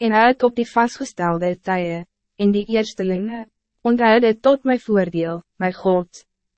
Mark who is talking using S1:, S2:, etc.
S1: en hou het op die vastgestelde tye, en die eerstelinge, onthou dit tot mijn voordeel, mijn God.